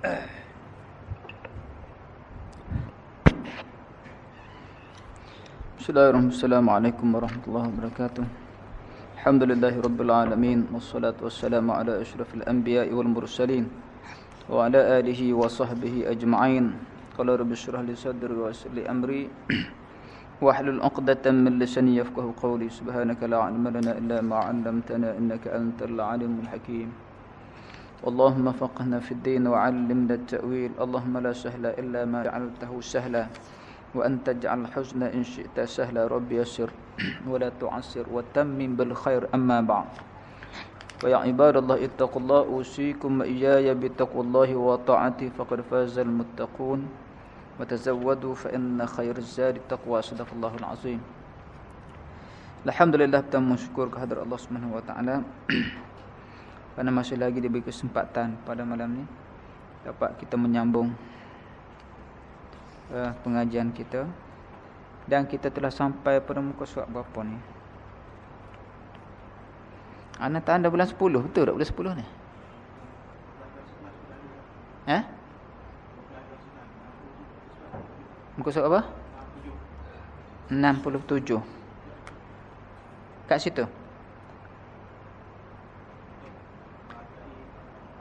بسم الله الرحمن السلام عليكم ورحمة الله وبركاته الحمد لله رب العالمين والصلاة والسلام على أشرف الأنبياء والمرسلين وعلى آله وصحبه أجمعين قال رب اشرح لي صدري ويسر لي أمري واحلل عقدة من لساني يفقه قولي سبحانك لا علم لنا إلا ما علمتنا إنك أنت العليم الحكيم اللهم فقهنا في الدين وعلمنا التأويل. اللهم لا سهل إلا ما جعلته سهلا وأن تجعل الحزن إن شئت سهلا. ربي يسر ولا تعسر وتمم بالخير. أما بعد ويا عباد الله اتقوا الله أوصيكم وإياي بتقوى الله وطاعته. فقد فاز المتقون وتزودوا فإن خير الزاد التقوى. صدق الله العظيم. Alhamdulillah kita mensyukur kehadrat Allah Subhanahu wa taala kerana masih lagi diberi kesempatan pada malam ni dapat kita menyambung uh, pengajian kita. Dan kita telah sampai pada muka surat berapa ni? Anak tak anda bulan 10 betul tak bulan 10 ni? Eh? Muka surat apa? 67 Kat situ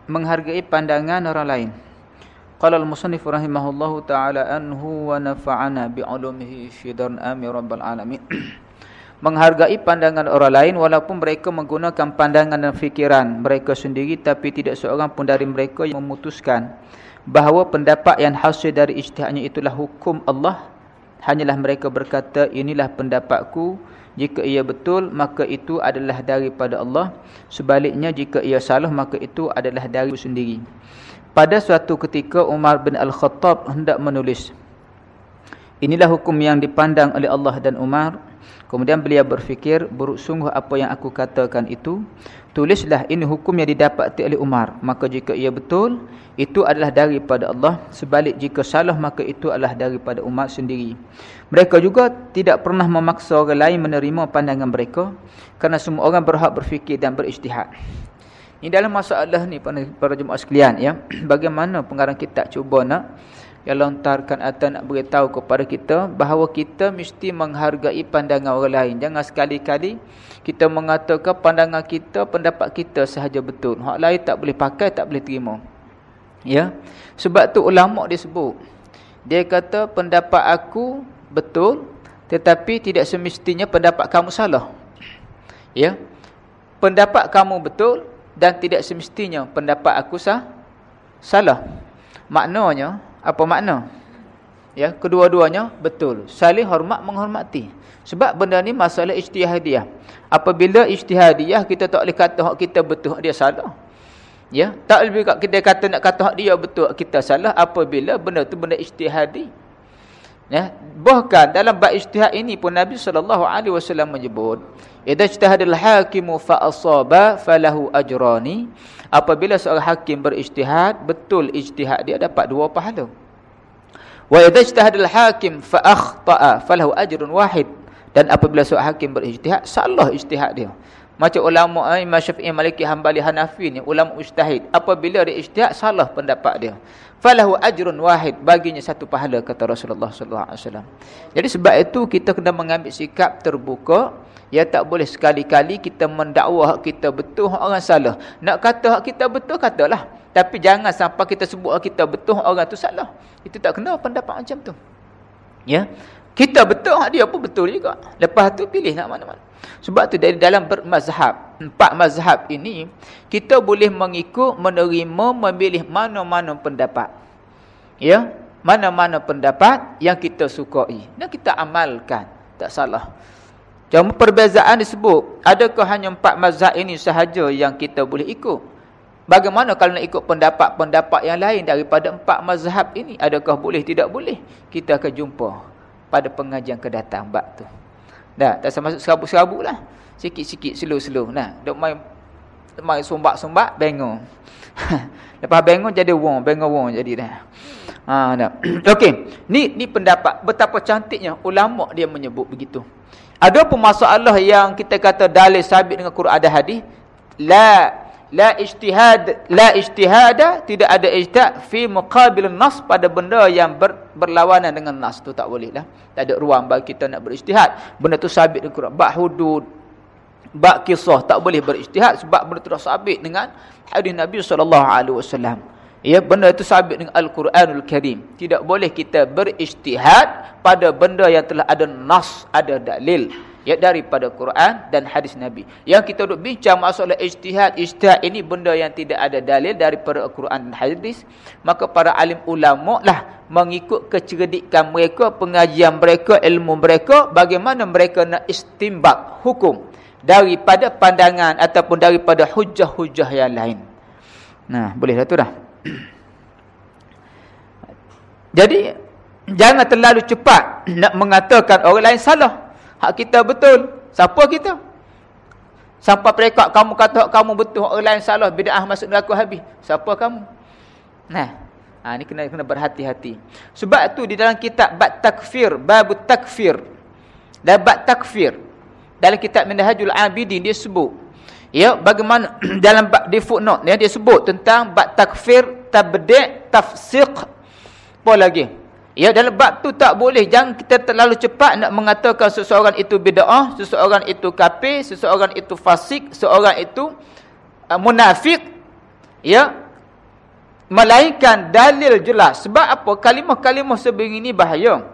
Menghargai pandangan orang lain. Qala al-musannif rahimahullahu ta'ala anhu wa nafa'ana bi'ulumihi syidran ami rabbal alamin. Menghargai pandangan orang lain walaupun mereka menggunakan pandangan dan fikiran mereka sendiri tapi tidak seorang pun dari mereka yang memutuskan bahawa pendapat yang hasil dari ijtihadnya itulah hukum Allah hanyalah mereka berkata inilah pendapatku. Jika ia betul maka itu adalah daripada Allah. Sebaliknya jika ia salah maka itu adalah dari sendiri. Pada suatu ketika Umar bin Al-Khattab hendak menulis inilah hukum yang dipandang oleh Allah dan Umar kemudian beliau berfikir buruk sungguh apa yang aku katakan itu? Tulislah ini hukum yang didapati oleh Umar. Maka jika ia betul itu adalah daripada Allah. Sebalik jika salah maka itu adalah daripada umat sendiri. Mereka juga tidak pernah memaksa orang lain menerima pandangan mereka kerana semua orang berhak berfikir dan berijtihad. Ini dalam masalah ni para jemaah sekalian ya. Bagaimana pengarang kitab cuba nak yang lontarkan atau nak beritahu kepada kita bahawa kita mesti menghargai pandangan orang lain jangan sekali-kali kita mengatakan pandangan kita pendapat kita sahaja betul hak lain tak boleh pakai tak boleh terima Ya. Sebab tu ulama dia sebut. Dia kata pendapat aku betul tetapi tidak semestinya pendapat kamu salah. Ya. Pendapat kamu betul dan tidak semestinya pendapat aku sah salah. Maknanya apa makna? Ya, kedua-duanya betul. Saling hormat menghormati. Sebab benda ni masalah ijtihadiyah. Apabila ijtihadiyah kita tak boleh kata hak kita betul dia salah. Ya, tak lebih kita kata nak kata hak dia betul kita salah apabila benda tu benda ijtihadi. Ya, bahkan dalam bab ijtihad ini pun Nabi sallallahu alaihi wasallam menyebut, "Idza ijtahadal hakimu fa asaba falahu ajrani." Apabila seorang hakim berijtihad, betul ijtihad dia dapat dua pahala. Wa idza ijtahadal hakim fa akhta'a falahu ajrun wahid. Dan apabila seorang hakim berijtihad, salah ijtihad dia, macam ulama Imam Syafi'i, Maliki, Hanbali, Hanafi ni ulama ijtihad. Apabila dia ijtihad salah pendapat dia. Falahu ajrun wahid baginya satu pahala kata Rasulullah sallallahu alaihi wasallam. Jadi sebab itu kita kena mengambil sikap terbuka. Ya tak boleh sekali-kali kita mendakwa hak kita betul hak orang salah. Nak kata hak kita betul katalah. Tapi jangan sampai kita sebut hak kita betul hak orang tu salah. Itu tak kena pendapat macam tu. Ya. Kita betul hak dia pun betul juga. Lepas tu pilih nak mana-mana. Sebab tu dari dalam bermazhab, empat mazhab ini, kita boleh mengikut, menerima, memilih mana-mana pendapat. Ya, mana-mana pendapat yang kita sukai. Dan kita amalkan. Tak salah. Cuma perbezaan disebut, adakah hanya empat mazhab ini sahaja yang kita boleh ikut? Bagaimana kalau nak ikut pendapat-pendapat yang lain daripada empat mazhab ini? Adakah boleh, tidak boleh? Kita akan jumpa pada pengajian kedatang bab tu. Dah, tak sama masuk serabut-serabut lah. Sikit-sikit, slow-slow. Nah, dok main main sombak-sombak, bengong. Lepas bengong jadi wong, bengong wong jadi dah. Ha, dah. Okey, ni ni pendapat betapa cantiknya ulama dia menyebut begitu. Ada pun masalah yang kita kata dalil sabit dengan Quran ada hadis? La, la ijtihad la ijtihada tidak ada ijtihad fi muqabil nas pada benda yang ber, berlawanan dengan nas tu tak boleh lah tak ada ruang bagi kita nak berijtihad benda tu sabit dengan Quran bab hudud bab kisah tak boleh berijtihad sebab benda tu dah sabit dengan hadis Nabi sallallahu alaihi wasallam. Ya benda itu sabit dengan Al-Quranul Karim. Tidak boleh kita berijtihad pada benda yang telah ada nas ada dalil ya daripada Quran dan hadis Nabi. Yang kita duk bincang masalah ijtihad, ijtihad ini benda yang tidak ada dalil daripada Quran dan hadis, maka para alim ulama lah mengikut kecerdikan mereka, pengajian mereka, ilmu mereka, bagaimana mereka nak istimbat hukum daripada pandangan ataupun daripada hujah-hujah yang lain. Nah, boleh dah tu dah. Jadi jangan terlalu cepat nak mengatakan orang lain salah. Hak kita betul. Siapa kita? Siapa perekat kamu kata hak kamu betul, orang lain salah, bid'ah masuk neraka habis. Siapa kamu? Nah. Ha, ni kena kena berhati-hati. Sebab tu di dalam kitab Bab Takfir, Bab Takfir. Dan Bab Takfir. Dalam kitab Minhajul Abidin dia sebut. Ya, bagaimana dalam di footnote dia, dia sebut tentang bab takfir, tabdi', tafsiq. Apa lagi? Ya dalam bab tu tak boleh jangan kita terlalu cepat nak mengatakan seseorang itu bid'ah, seseorang itu kafir, seseorang itu fasik, seseorang itu uh, munafik. Ya. Melainkan dalil jelas. Sebab apa? Kalimah-kalimah sebegini bahaya.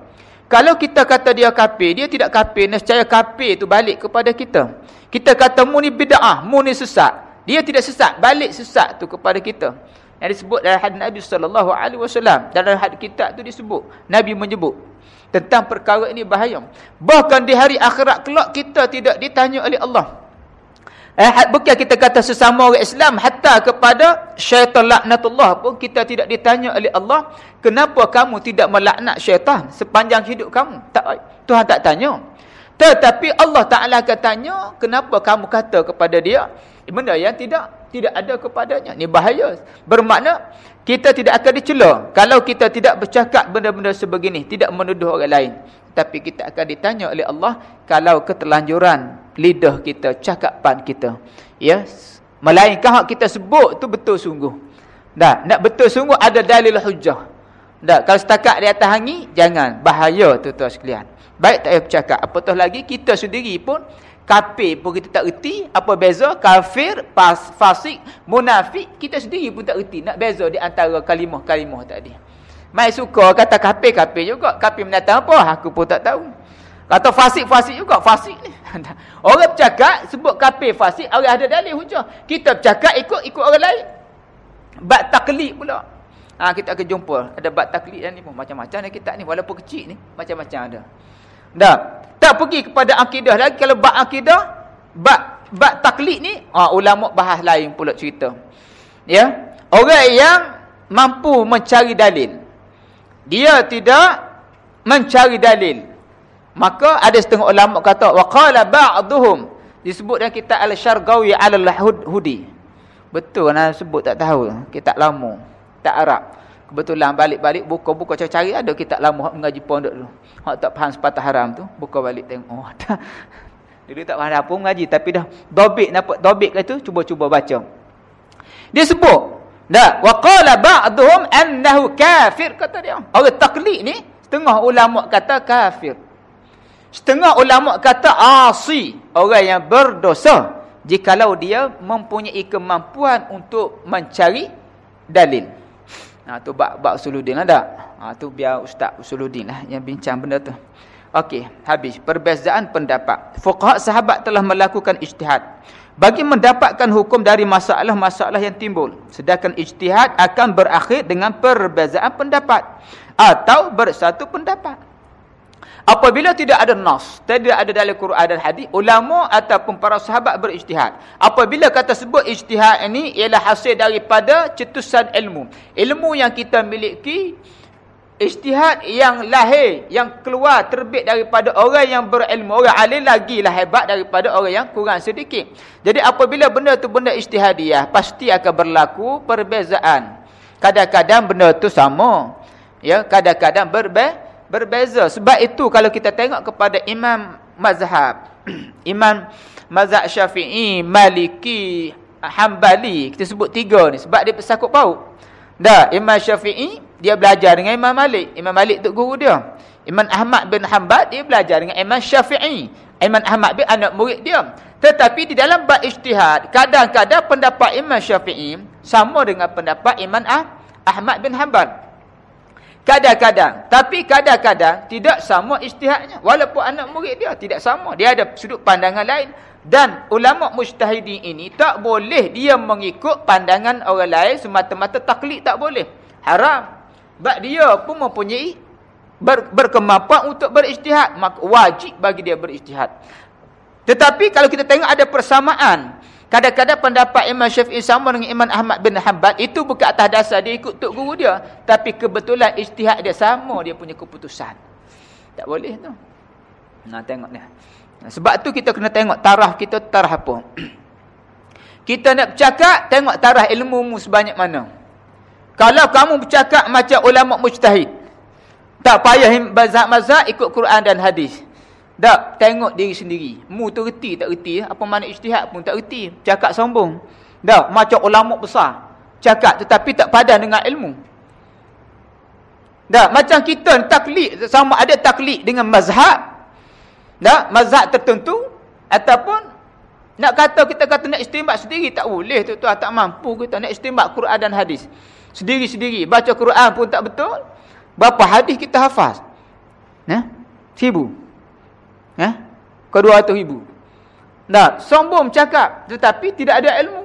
Kalau kita kata dia kafir, dia tidak kafir, nescaya kafir itu balik kepada kita. Kita kata mu ni bid'ah, mu ni sesat. Dia tidak sesat, balik sesat tu kepada kita yang disebut dalam hadis Nabi sallallahu alaihi wasallam dalam hadis kitab tu disebut Nabi menyebut tentang perkara ini bahaya bahkan di hari akhirat kelak kita tidak ditanya oleh Allah eh bukan kita kata sesama orang Islam hatta kepada syaitan laknatullah pun kita tidak ditanya oleh Allah kenapa kamu tidak melaknat syaitan sepanjang hidup kamu tak Tuhan tak tanya tetapi Allah Taala akan tanya kenapa kamu kata kepada dia benda yang tidak tidak ada kepadanya. Ini bahaya. Bermakna kita tidak akan dicela kalau kita tidak bercakap benda-benda sebegini, tidak menuduh orang lain. Tapi kita akan ditanya oleh Allah kalau keterlanjuran lidah kita, cakapan kita. Ya, melainkan hak kita sebut tu betul sungguh. Dah, nak betul sungguh ada dalil hujah. Dah, kalau setakat di atas hangi, jangan. Bahaya tu tuan sekalian. Baik tak payah bercakap. Apatah lagi, kita sendiri pun Kafir pun kita tak erti apa beza kafir, pas, fasik, munafik kita sendiri pun tak erti nak beza di antara kalimah-kalimah tadi. Mai suka kata kafir kafir juga, kafir mendatang apa aku pun tak tahu. Kata fasik fasik juga, fasik ni. Orang bercakap sebut kafir fasik, orang ada dalil hujah. Kita bercakap ikut ikut orang lain. Bab taklid pula. Ha, kita akan jumpa ada bab taklid ni pun macam-macam ni kita ni walaupun kecil ni macam-macam ada. Dah. Tak pergi kepada akidah lagi kalau bab akidah, bab bab taklid ni, ah ulama bahas lain pula cerita. Ya. Orang yang mampu mencari dalil. Dia tidak mencari dalil. Maka ada setengah ulama kata waqala ba'dhum disebut dalam kitab Al-Syarqawi al-Hudi. Betul ana sebut tak tahu. Kitab lama. Tak Arab. Kebetulan balik-balik buka-buka cari-cari ada kitab lama hak mengaji pondok dulu. Hak tak faham sepatah haram tu, buka balik tengok. Oh, dah. Dulu tak faham apa mengaji tapi dah dobik dapat dobik ke tu cuba-cuba baca. Dia sebut, dah wa qala ba'dhum annahu kafir kata dia. Orang taklid ni setengah ulama kata kafir. Setengah ulama kata asi, orang yang berdosa jikalau dia mempunyai kemampuan untuk mencari dalil. Ha tu bab bab usuluddin ada. Ha tu biar ustaz usuluddin lah yang bincang benda tu. Okey, habis perbezaan pendapat. Fuqaha sahabat telah melakukan ijtihad bagi mendapatkan hukum dari masalah-masalah yang timbul. Sedangkan ijtihad akan berakhir dengan perbezaan pendapat atau bersatu pendapat. Apabila tidak ada nas, tidak ada dalam Quran dan hadis, ulama ataupun para sahabat berijtihad. Apabila kata sebut ijtihad ini ialah hasil daripada cetusan ilmu. Ilmu yang kita miliki ijtihad yang lahir, yang keluar terbit daripada orang yang berilmu, orang alim lagi lah hebat daripada orang yang kurang sedikit. Jadi apabila benda tu benda ijtihadiyah, pasti akan berlaku perbezaan. Kadang-kadang benda tu sama. Ya, kadang-kadang berbeza berbeza. Sebab itu kalau kita tengok kepada imam mazhab, imam mazhab syafi'i, maliki, Hambali. Kita sebut tiga ni sebab dia bersakut paut. Dah, Imam Syafi'i dia belajar dengan Imam Malik. Imam Malik tu guru dia. Imam Ahmad bin Hanbal dia belajar dengan Imam Syafi'i. Imam Ahmad bin anak murid dia. Tetapi di dalam bab ijtihad, kadang-kadang pendapat Imam Syafi'i sama dengan pendapat Imam ah, Ahmad bin Hanbal. Kadang-kadang, tapi kadang-kadang tidak sama ijtihadnya. Walaupun anak murid dia tidak sama, dia ada sudut pandangan lain dan ulama mujtahidin ini tak boleh dia mengikut pandangan orang lain semata-mata taklid tak boleh. Haram. Sebab dia pun mempunyai ber, berkemampuan untuk berijtihad, maka wajib bagi dia berijtihad. Tetapi kalau kita tengok ada persamaan Kadang-kadang pendapat Imam Syafi'i sama dengan Imam Ahmad bin Hanbal itu bukan atas dasar dia ikut tok guru dia, tapi kebetulan ijtihad dia sama dia punya keputusan. Tak boleh tu. Nah tengok ni. Sebab tu kita kena tengok tarah kita tarah apa. Kita nak bercakap tengok tarah ilmu mu sebanyak mana. Kalau kamu bercakap macam ulama mujtahid, tak payah mazhab-mazhab ikut Quran dan hadis. Tak, tengok diri sendiri. Mu tu reti tak reti. Apa mana ijtihad pun tak reti. Cakap sombong. Tak, macam ulama besar. Cakap tetapi tak padan dengan ilmu. Tak, macam kita taklid. Sama ada taklid dengan mazhab. Tak, mazhab tertentu. Ataupun nak kata kita kata nak istimbat sendiri. Tak boleh tu tuan tak mampu kita nak istimbat Quran dan hadis. Sendiri-sendiri. Baca Quran pun tak betul. Berapa hadis kita hafaz? Nah, Sibu. Ya? Kedua ratus ribu. Nah, sombong cakap. Tetapi tidak ada ilmu.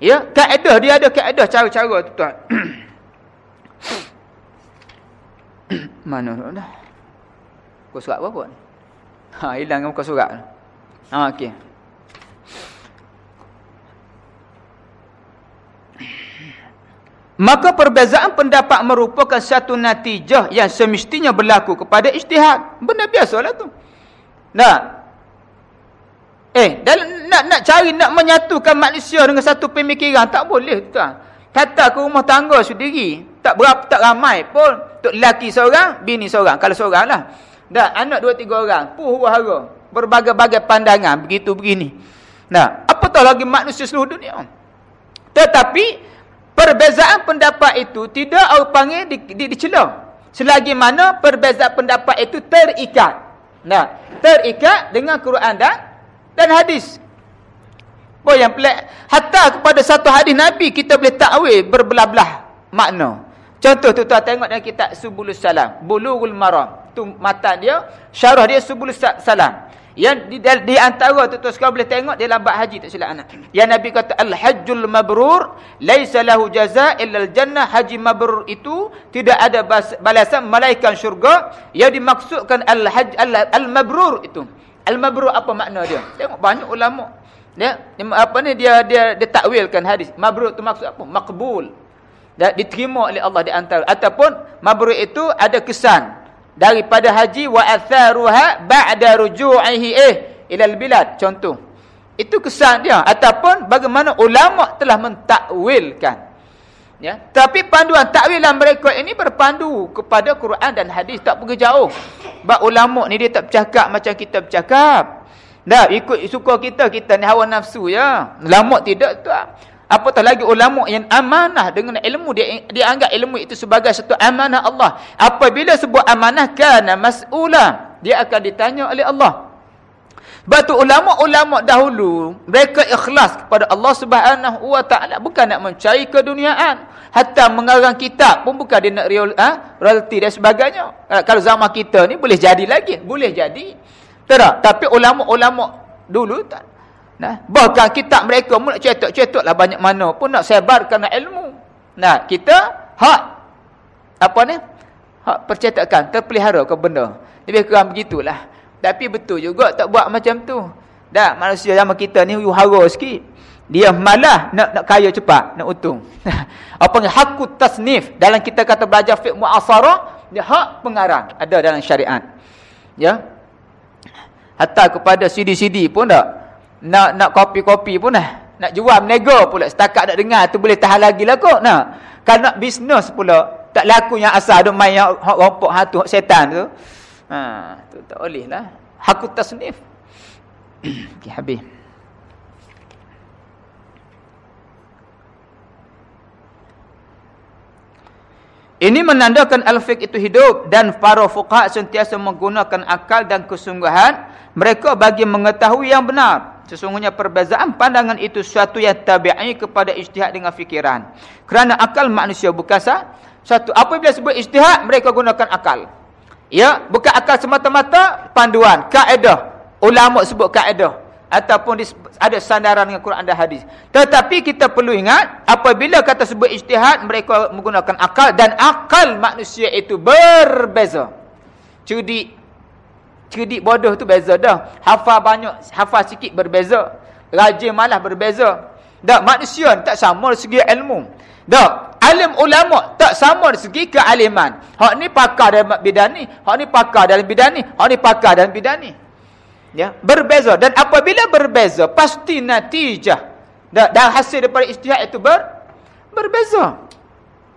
Ya, kaedah. Dia ada kaedah cara-cara tu tuan. Mana tu dah? Kau surat berapa ni? Ha, hilang muka surat. Ha, okey. Maka perbezaan pendapat merupakan satu natijah yang semestinya berlaku kepada ijtihad. Benda biasalah tu. Nah. Eh, dalam nak nak cari nak menyatukan manusia dengan satu pemikiran tak boleh tuan. Kata ke rumah tangga sendiri, tak berapa tak ramai pun. Tok lelaki seorang, bini seorang. Kalau seorang lah. Dah anak dua tiga orang, puh wahara. Berbagai-bagai pandangan begitu begini. Nah, apa tahu lagi manusia seluruh dunia. Tetapi perbezaan pendapat itu tidak orang panggil di, di, dicela. Selagi mana perbezaan pendapat itu terikat. Nah, terikat dengan Quran dan dan hadis. Apa yang pelik? Hatta kepada satu hadis Nabi kita boleh takwil berbelah-belah makna. Contoh tu tuan tengok dalam kitab Subulus Salam, Bulughul Maram. Tu matan dia, syarah dia Subulus Salam. Yang di, di, antara tu tuan sekarang boleh tengok dia lambat haji tak silap anak. Yang Nabi kata al-hajjul mabrur laisa lahu jazaa illa al-jannah. Haji mabrur itu tidak ada balasan malaikat syurga. Yang dimaksudkan al-hajj al-mabrur itu. Al-mabrur apa makna dia? Tengok banyak ulama dia apa ni dia dia dia takwilkan hadis. Mabrur itu maksud apa? Maqbul. Dia diterima oleh Allah di antara ataupun mabrur itu ada kesan daripada haji wa atharuha ba'da ruju'ihi eh ilal bilad. Contoh itu kesan dia. Ataupun bagaimana ulama telah mentakwilkan. Ya tapi panduan takwilan mereka ini berpandu kepada Quran dan hadis. Tak pergi jauh. Bab ulama ni dia tak bercakap macam kita bercakap. Dah ikut suka kita kita ni hawa nafsu ya. Ulama tidak tu Apatah lagi ulama yang amanah dengan ilmu dia dia anggap ilmu itu sebagai satu amanah Allah. Apabila sebuah amanah kana mas'ula, dia akan ditanya oleh Allah. Batu ulama-ulama dahulu mereka ikhlas kepada Allah Subhanahu wa taala bukan nak mencari keduniaan, hatta mengarang kitab pun bukan dia nak ha? royalty dan sebagainya. Ha, kalau zaman kita ni boleh jadi lagi, boleh jadi. Tak, tapi ulama-ulama dulu tak Nah, bahkan kitab mereka pun nak cetak-cetaklah banyak mana pun nak sebarkan ilmu. Nah, kita hak apa ni? Hak percetakan, terpelihara ke benda. Lebih kurang begitulah. Tapi betul juga tak buat macam tu. Dah manusia zaman kita ni yuhara sikit. Dia malah nak nak kaya cepat, nak untung. apa ni hakut tasnif dalam kita kata belajar fiqh muasarah, dia hak pengarang ada dalam syariat. Ya. Hatta kepada CD-CD pun tak nak nak kopi-kopi pun lah. Nak jual menego pula. Setakat nak dengar tu boleh tahan lagi lah kot. Nah. Kalau nak bisnes pula. Tak laku yang asal. Ada main yang rompok hatu setan tu. Ha, tu tak boleh lah. Haku tasnif. okay, habis. Ini menandakan al-fiqh itu hidup dan para fuqaha sentiasa menggunakan akal dan kesungguhan mereka bagi mengetahui yang benar Sesungguhnya perbezaan pandangan itu suatu yang tabi'i kepada ijtihad dengan fikiran. Kerana akal manusia bukan sah. Satu apabila sebut ijtihad mereka gunakan akal. Ya, bukan akal semata-mata panduan, kaedah. Ulama sebut kaedah ataupun ada sandaran dengan Quran dan hadis. Tetapi kita perlu ingat apabila kata sebut ijtihad mereka menggunakan akal dan akal manusia itu berbeza. Cerdik cerdik bodoh tu beza dah. Hafal banyak, hafal sikit berbeza. Rajin malah berbeza. Dak manusia tak sama dari segi ilmu. Dak alim ulama tak sama dari segi kealiman. Hak ni pakar dalam bidang ni, hak ni pakar dalam bidang ni, hak ni pakar dalam bidang ni ya berbeza dan apabila berbeza pasti natijah dan, dan hasil daripada ijtihad itu ber, berbeza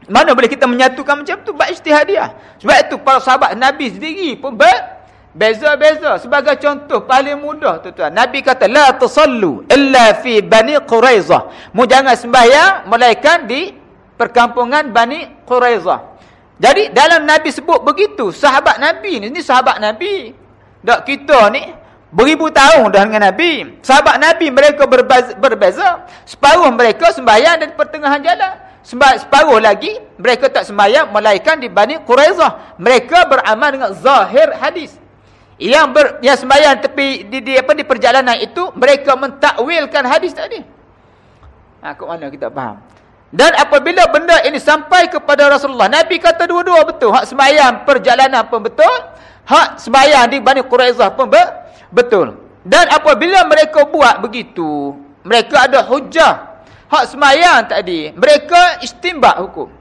mana boleh kita menyatukan macam tu buat ijtihad dia sebab itu para sahabat nabi sendiri pun ber, beza-beza sebagai contoh paling mudah tuan-tuan nabi kata la tusallu illa fi bani quraizah mu jangan sembahyang melainkan di perkampungan bani quraizah jadi dalam nabi sebut begitu sahabat nabi ni ni sahabat nabi dak kita ni Beribu tahun dah dengan Nabi. Sahabat Nabi mereka berbeza. Separuh mereka sembahyang di pertengahan jalan. Separuh lagi mereka tak sembahyang melainkan di Bani Quraizah. Mereka beramal dengan zahir hadis. Yang ber, yang sembahyang tepi di, di apa di perjalanan itu mereka mentakwilkan hadis tadi. Ha kok mana kita faham? Dan apabila benda ini sampai kepada Rasulullah, Nabi kata dua-dua betul. Hak sembahyang perjalanan pun betul. Hak sembahyang di Bani Quraizah pun betul. Dan apabila mereka buat begitu, mereka ada hujah. Hak semayang tadi, mereka istimbak hukum.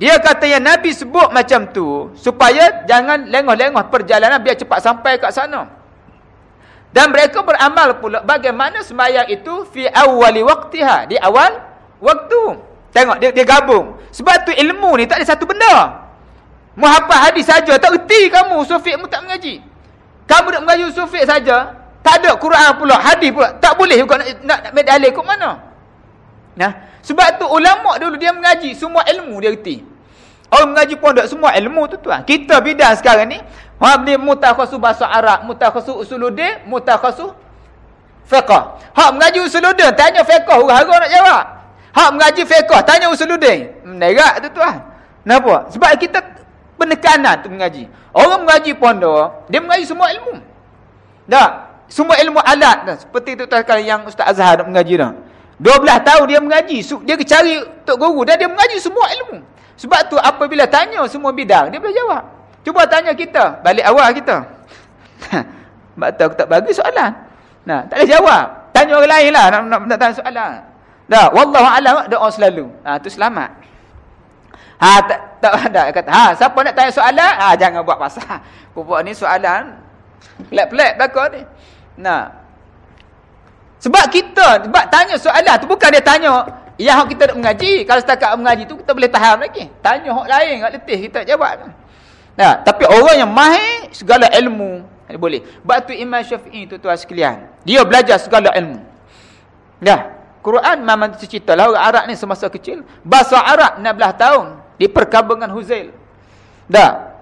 Dia kata yang Nabi sebut macam tu, supaya jangan lengah-lengah perjalanan biar cepat sampai kat sana. Dan mereka beramal pula bagaimana semayang itu fi awali waktiha. Di awal waktu. Tengok, dia, dia gabung. Sebab tu ilmu ni tak ada satu benda. Muhabbah hadis saja tak erti kamu, Sofiq mu tak mengaji. Kamu nak mengaji usul fiqh saja, tak ada Quran pula, hadis pula, tak boleh juga nak nak, nak dalil kat mana? Nah, sebab tu ulama dulu dia mengaji semua ilmu dia reti. Orang mengaji pondok semua ilmu tu tuan. Kita bidang sekarang ni, ha ni mutakhasu bahasa Arab, mutakhasu usuluddin, mutakhasu fiqh. Hak mengaji usuluddin tanya fiqh, huru nak jawab. Hak mengaji fiqh tanya usuluddin. Menerak tu tuan. Kenapa? Sebab kita penekanan tu mengaji. Orang mengaji pondok, dia mengaji semua ilmu. Tak? Semua ilmu alat dah. Seperti tu tak yang Ustaz Azhar nak mengaji dah. 12 tahun dia mengaji, dia cari tok guru dan dia mengaji semua ilmu. Sebab tu apabila tanya semua bidang, dia boleh jawab. Cuba tanya kita, balik awal kita. Sebab tu aku tak bagi soalan. Nah, tak boleh jawab. Tanya orang lain lah nak, nak, nak tanya soalan. Dah, wallahu a'lam doa selalu. Ha tu selamat. Ha tak tak ada kata. Ha siapa nak tanya soalan? Ha jangan buat pasal. Pupuk ni soalan pelik-pelik belaka ni. Nah. Sebab kita sebab tanya soalan tu bukan dia tanya yang hak kita nak mengaji. Kalau setakat mengaji tu kita boleh tahan lagi. Tanya hak lain hak letih kita jawab. Nah, tapi orang yang mahir segala ilmu dia boleh. Sebab tu Imam Syafi'i tu tuan sekalian. Dia belajar segala ilmu. Dah. Quran memang cerita lah orang Arab ni semasa kecil. Bahasa Arab 16 tahun di perkampungan Huzail. Dah.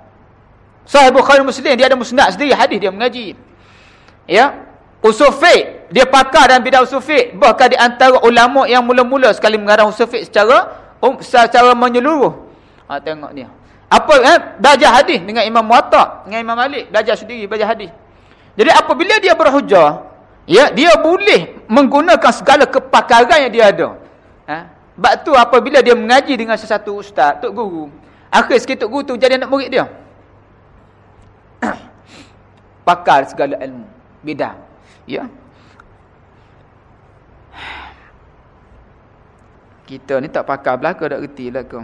Sahih Bukhari Muslim dia ada musnad sendiri hadis dia mengaji. Ya. Usul fiqh dia pakar dalam bidang usul fiqh bahkan di antara ulama yang mula-mula sekali mengarang usul fiqh secara um, secara menyeluruh. Ha tengok dia. Apa eh belajar hadis dengan Imam Muwatta dengan Imam Malik belajar sendiri belajar hadis. Jadi apabila dia berhujah ya dia boleh menggunakan segala kepakaran yang dia ada. Ha? Sebab tu apabila dia mengaji dengan sesuatu ustaz, tok guru, akhir sikit tok guru tu jadi anak murid dia. Pakar segala ilmu, bidang. Ya. Kita ni tak pakar belaka dak reti lah ke.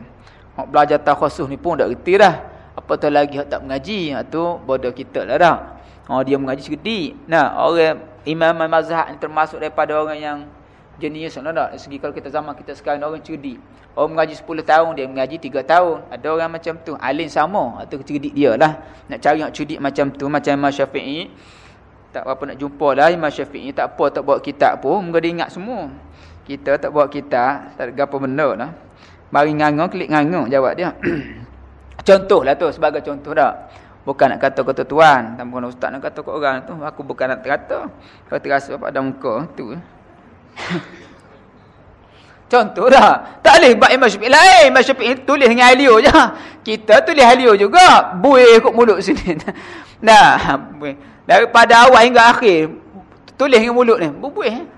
Hak belajar takhasus ni pun dak reti dah. Apatah lagi hak tak mengaji, hak tu bodoh kita lah dah. Oh dia mengaji sekedik. Nah, orang imam mazhab ni termasuk daripada orang yang Jenius tak tak? Segi kalau kita zaman kita sekarang orang cerdik. Orang mengaji 10 tahun, dia mengaji 3 tahun. Ada orang macam tu. Alim sama. Atau cerdik dia lah. Nak cari yang cerdik macam tu. Macam Imam Syafi'i. Tak apa nak jumpa lah Imam Syafi'i. Tak apa tak bawa kitab pun. Mereka dia ingat semua. Kita tak bawa kitab. Tak apa benda lah. Mari nganggung, klik nganggung. Jawab dia. Contohlah tu sebagai contoh dah. Bukan nak kata kata tuan, tanpa nak ustaz nak kata ke orang tu, aku bukan nak kata. Kau terasa pada muka tu. Contoh dah. Tak boleh buat Imam Syafi'i lain. Imam Syafi'i tulis dengan Halio je. Kita tulis Halio juga. Buih kot mulut sini. Nah, daripada awal hingga akhir tulis dengan mulut ni. Buih.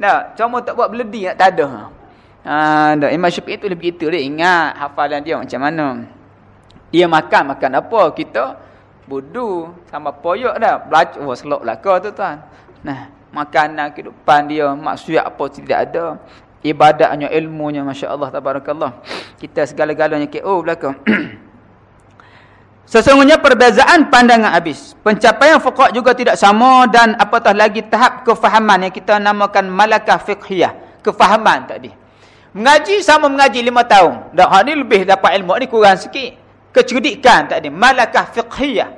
Nah, cuma tak buat beledi nak tak ada. Ha, dah. Imam Syafi'i tulis begitu dia. Ingat hafalan dia macam mana. Dia makan, makan apa? Kita budu sama poyok dah. Belajar, oh selok belakang tu tuan. Nah, makanan kehidupan dia, maksud apa tidak ada ibadahnya, ilmunya, Masya Allah, Tabarakallah. Kita segala-galanya KO belakang. Sesungguhnya perbezaan pandangan habis. Pencapaian fuqah juga tidak sama dan apatah lagi tahap kefahaman yang kita namakan malakah fiqhiyah. Kefahaman tadi. Mengaji sama mengaji lima tahun. Dan hal ini lebih dapat ilmu. Ini kurang sikit. Kecerdikan tadi. Malakah fiqhiyah.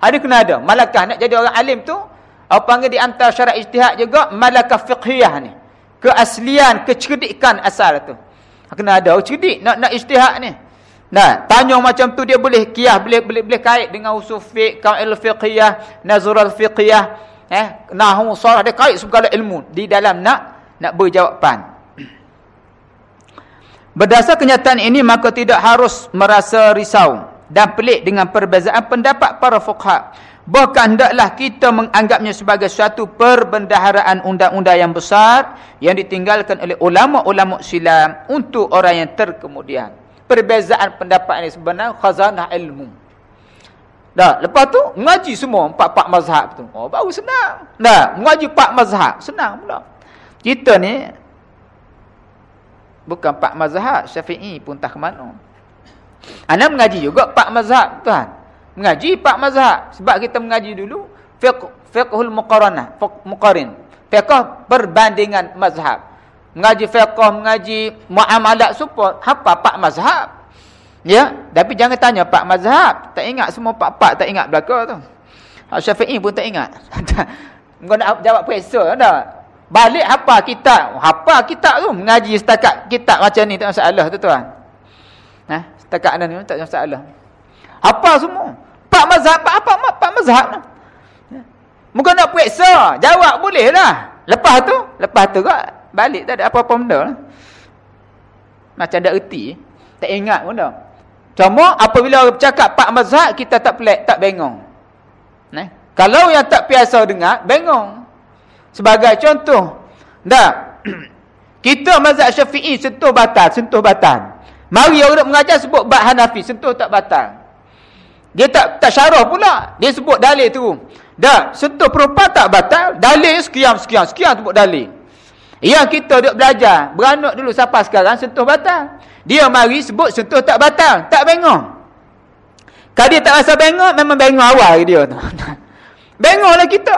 Ada kena ada. Malakah nak jadi orang alim tu. Apa panggil di antara syarat ijtihad juga. Malakah fiqhiyah ni keaslian, kecerdikan asal tu. Kena ada oh, cerdik nak nak ijtihad ni. Nah, tanya macam tu dia boleh kiyah, boleh boleh boleh kait dengan usul fiqh, qaul fiqhiyah, nazrul fiqhiyah, eh, nahwu sarah dia kait segala ilmu di dalam nak nak berjawapan. Berdasar kenyataan ini maka tidak harus merasa risau dan pelik dengan perbezaan pendapat para fuqaha Bahkan hendaklah kita menganggapnya sebagai suatu perbendaharaan undang-undang yang besar yang ditinggalkan oleh ulama-ulama silam untuk orang yang terkemudian. Perbezaan pendapat ini sebenarnya khazanah ilmu. Dah, lepas tu mengaji semua empat-empat mazhab tu. Oh, baru senang. Dah, mengaji empat mazhab, senang pula. Kita ni bukan empat mazhab, Syafi'i pun tak mana. Ana mengaji juga empat mazhab, tuan mengaji empat mazhab sebab kita mengaji dulu fiqh fiqhul muqaranah muqarin fiqh perbandingan mazhab mengaji fiqh mengaji muamalat support apa empat mazhab. Ya tapi jangan tanya empat mazhab. Tak ingat semua empat-empat tak ingat belaka tu. Syafi'i pun tak ingat. Engkau nak jawab periksa dah balik apa kitab. Apa kitab tu. Mengaji setakat kitab macam ni tak masalah tu tuan ha? Setakat ni tak masalah. Apa semua. Pak mazhab, pak apa? Pak mazhab. Muka nak periksa. Jawab boleh lah. Lepas tu, lepas tu kok balik tak ada apa-apa benda lah. Macam tak erti. Tak ingat pun dah. Cuma apabila orang bercakap pak mazhab, kita tak pelik, tak bengong. Nah, Kalau yang tak biasa dengar, bengong. Sebagai contoh. Dah. kita mazhab syafi'i sentuh batal, sentuh batal. Mari orang mengajar sebut bak Hanafi, sentuh tak batal. Dia tak tak syarah pula. Dia sebut dalil tu. Dah, sentuh perempuan tak batal. Dalil sekian, sekian, sekian sebut dalil. Yang kita duk belajar. Beranak dulu siapa sekarang sentuh batal. Dia mari sebut sentuh tak batal. Tak bengong. Kalau dia tak rasa bengong, memang bengong awal dia tu. Bengonglah kita.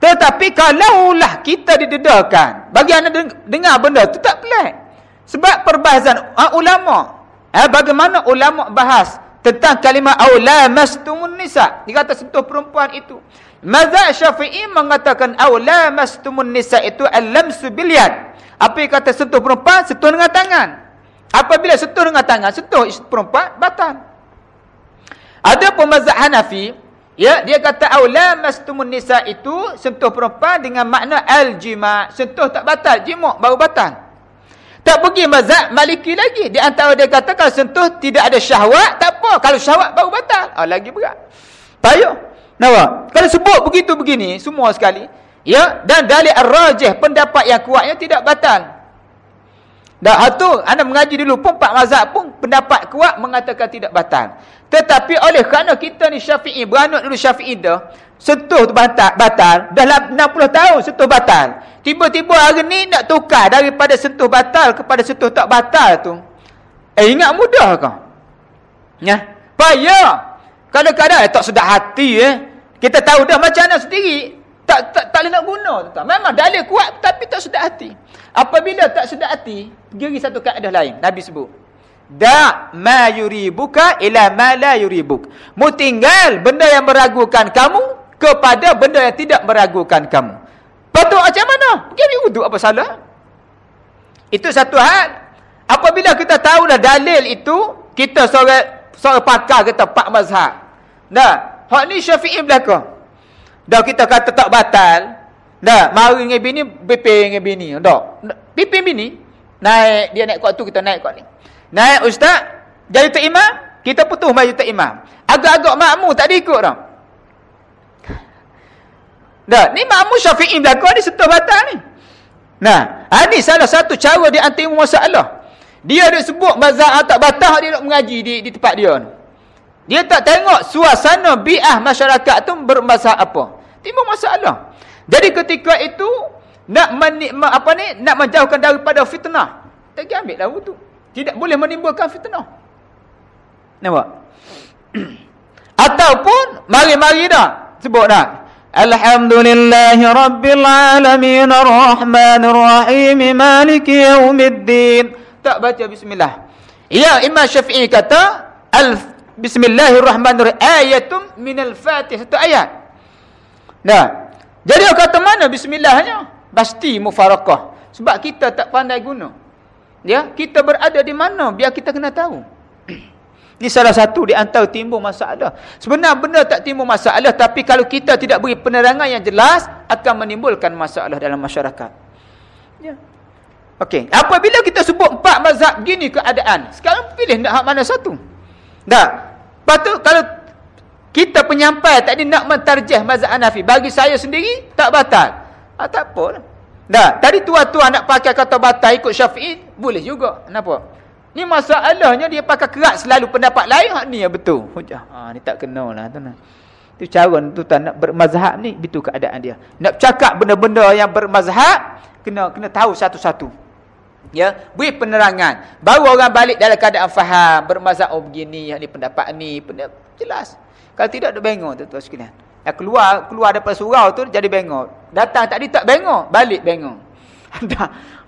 Tetapi kalaulah kita didedakan. Bagi anda dengar benda tu tak pelik. Sebab perbahasan uh, ulama. Eh, bagaimana ulama bahas tentang kalimah aula mastumun nisa dikata sentuh perempuan itu. Mazhab syafi'i mengatakan aula mastumun nisa itu al-lamsu bil yad apa yang kata sentuh perempuan? Sentuh dengan tangan. Apabila sentuh dengan tangan sentuh perempuan batal. Ada pun mazhab Hanafi ya dia kata aula mastumun nisa itu sentuh perempuan dengan makna al-jima. Sentuh tak batal jima baru batal tak pergi mazhab maliki lagi. Di antara dia kata kalau sentuh tidak ada syahwat, tak apa. Kalau syahwat baru batal. Oh, lagi berat. Payah. Nampak? Kalau sebut begitu begini, semua sekali. Ya, dan dalil ar-rajih, pendapat yang kuatnya tidak batal. Dah tu anda mengaji dulu pun Pak Mazhab pun pendapat kuat mengatakan tidak batal. Tetapi oleh kerana kita ni Syafi'i, beranut dulu Syafi'i dah, sentuh tu batal, batal dah 60 tahun sentuh batal. Tiba-tiba hari ni nak tukar daripada sentuh batal kepada sentuh tak batal tu. Eh ingat mudah ke? Ya. Payah. Kadang-kadang eh, tak sedap hati eh. Kita tahu dah macam mana sendiri. Tak tak tak boleh nak guna tu. Memang dalil kuat tapi tak sedap hati. Apabila tak sedap hati, pergi satu kaedah lain. Nabi sebut. Da ma yuribuka ila ma la yuribuk. Mu tinggal benda yang meragukan kamu kepada benda yang tidak meragukan kamu. Patut macam mana? Pergi wuduk apa salah? Itu satu hal. Apabila kita tahu dah dalil itu, kita seorang seorang pakar kata pak mazhab. Dah, hak ni Syafi'i belaka. Dah kita kata tak batal. Dah, mari dengan bini, pipi dengan bini. Dah. Pipi bini, naik dia naik kuat tu kita naik kuat ni. Naik ustaz, jadi tak imam, kita putus maju tak imam. Agak-agak makmu tak diikut dah. Dah, ni makmu Syafi'i belaka ni sentuh batal ni. Nah, ini salah satu cara dia anti masalah. Dia ada sebut mazhab tak batal dia nak mengaji di, di tempat dia. Dia tak tengok suasana bi'ah masyarakat tu bermazhab apa. Timbul masalah. Jadi ketika itu nak menikmat apa ni nak menjauhkan daripada fitnah. Tak ambil lah tu. Tidak boleh menimbulkan fitnah. Nampak? Ataupun mari-mari dah sebut dah. Alhamdulillahi Rabbil Alamin Ar-Rahman Ar-Rahim Maliki Yawmiddin tak baca bismillah. Ya Imam Syafi'i kata al Bismillahirrahmanirrahim ayatum minal Fatihah satu ayat. Nah. Jadi kata mana bismillahnya? Pasti mufarakah. Sebab kita tak pandai guna. Ya, kita berada di mana biar kita kena tahu. Ini salah satu di antara timbul masalah. Sebenarnya benda tak timbul masalah tapi kalau kita tidak beri penerangan yang jelas akan menimbulkan masalah dalam masyarakat. Ya. Okey, apabila kita sebut empat mazhab gini keadaan, sekarang pilih nak hak mana satu? Tak. Patut kalau kita penyampai tadi nak mentarjih mazhab Hanafi, bagi saya sendiri tak batal. Ah tak apa. Dah, tadi tua-tua nak pakai kata batal ikut Syafi'i, boleh juga. Kenapa? Ni masalahnya dia pakai kerat selalu pendapat lain, hak ni yang betul. Hujah. Ah ni tak kenalah tuan. Itu cara tu tak nak bermazhab ni, betul keadaan dia. Nak cakap benda-benda yang bermazhab, kena kena tahu satu-satu. Ya, beri penerangan. Baru orang balik dalam keadaan faham, bermazhab oh begini, ni pendapat ni, pendapat jelas. Kalau tidak ada bengok tu tuan sekalian. Ya, keluar keluar daripada surau tu jadi bengok. Datang tadi tak bengok, balik bengok.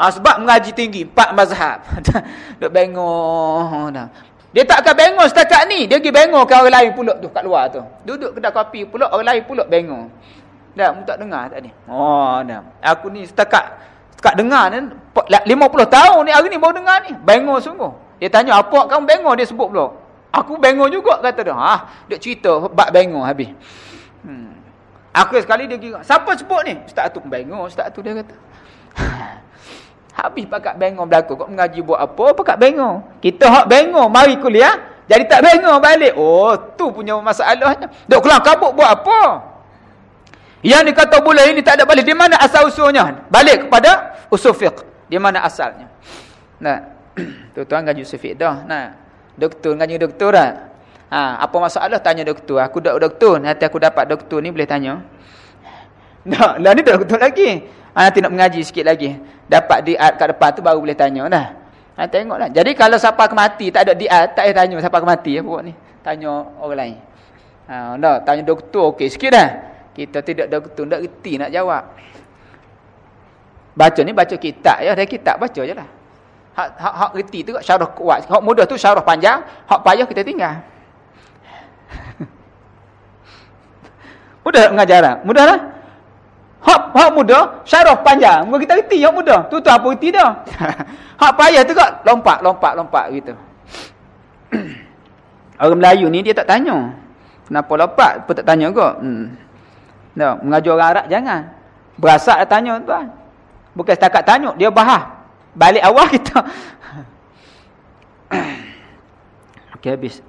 Ha, sebab mengaji tinggi, empat mazhab. Duk bengok. Dah. Dia tak akan bengok setakat ni. Dia pergi bengok ke orang lain pulak tu kat luar tu. Duduk kedai kopi pulak, orang lain pulak bengok. Dah, mu tak dengar tadi. Oh, dah. Aku ni setakat Kak dengar ni 50 tahun ni hari ni baru dengar ni. Bengong sungguh. Dia tanya apa kamu bengong dia sebut pula. Aku bengong juga kata dia. Ha, dia cerita bab bengong habis. Hmm. Aku sekali dia kira, siapa sebut ni? Ustaz tu bengong, ustaz tu dia kata. habis pakat bengong berlaku. Kau mengaji buat apa? Pakat bengong. Kita hak bengong mari kuliah, jadi tak bengong balik. Oh, tu punya masalahnya. Dok keluar kabut buat apa? Yang dikata boleh ini tak ada balik. Di mana asal usulnya? Balik kepada usul fiqh. Di mana asalnya? Nah, tuan-tuan ngaji usul fiqh dah. Nah, doktor ngaji doktor dah. Ha, apa masalah tanya doktor. Aku dak doktor, nanti aku dapat doktor ni boleh tanya. Nah, lah ni doktor lagi. Nanti nak mengaji sikit lagi. Dapat di kat depan tu baru boleh tanya dah. Ha, tengoklah. Jadi kalau siapa ke mati tak ada di tak payah tanya siapa ke mati ya buat ni. Tanya orang lain. Ha, dah, tanya doktor okey sikit dah. Kita tidak doktor, tak reti nak jawab. Baca ni baca kitab ya, dari kitab baca je lah. Hak, hak, hak reti tu syarah kuat. Hak mudah tu syarah panjang, hak payah kita tinggal. mudah mengajar lah. Mudah lah. Hak, hak mudah, syarah panjang. Mungkin kita reti, hak mudah. Tu tu apa reti dah. hak payah tu kok lompat, lompat, lompat gitu. Orang Melayu ni dia tak tanya. Kenapa lompat? Pun tak tanya kok. Hmm. No, mengajar orang Arab jangan. Berasak dia tanya tuan. Bukan setakat tanya, dia bahas. Balik awal kita. Okey habis.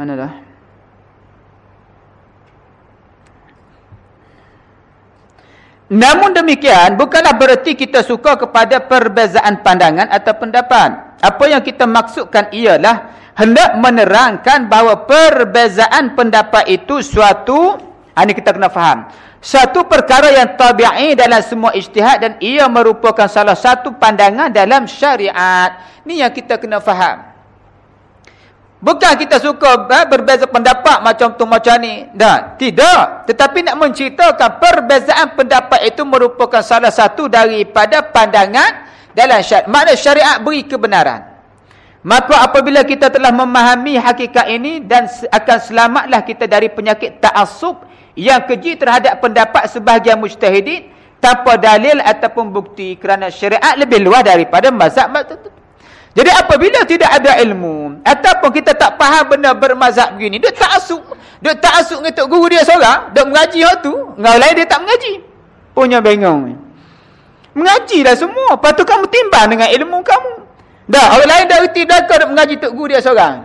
Mana dah? Namun demikian, bukanlah bererti kita suka kepada perbezaan pandangan atau pendapat. Apa yang kita maksudkan ialah hendak menerangkan bahawa perbezaan pendapat itu suatu ini kita kena faham. Satu perkara yang tabi'i dalam semua ijtihad dan ia merupakan salah satu pandangan dalam syariat. Ni yang kita kena faham bukan kita suka eh, berbeza pendapat macam tu macam ni. Dah. Tidak. Tetapi nak menceritakan perbezaan pendapat itu merupakan salah satu daripada pandangan dalam syariat makna syariat beri kebenaran. Maka apabila kita telah memahami hakikat ini dan akan selamatlah kita dari penyakit ta'assub yang keji terhadap pendapat sebahagian mujtahidin tanpa dalil ataupun bukti kerana syariat lebih luas daripada mazhab tertentu. Jadi apabila tidak ada ilmu ataupun kita tak faham benda bermazhab begini, dia tak asuk, dia tak asuk dengan tok guru dia seorang, dia mengaji hak tu, ngau lain dia tak mengaji. Punya bengong. Mengajilah semua, tu kamu timbang dengan ilmu kamu. Dah, orang lain dah reti dah kau mengaji tok guru dia seorang.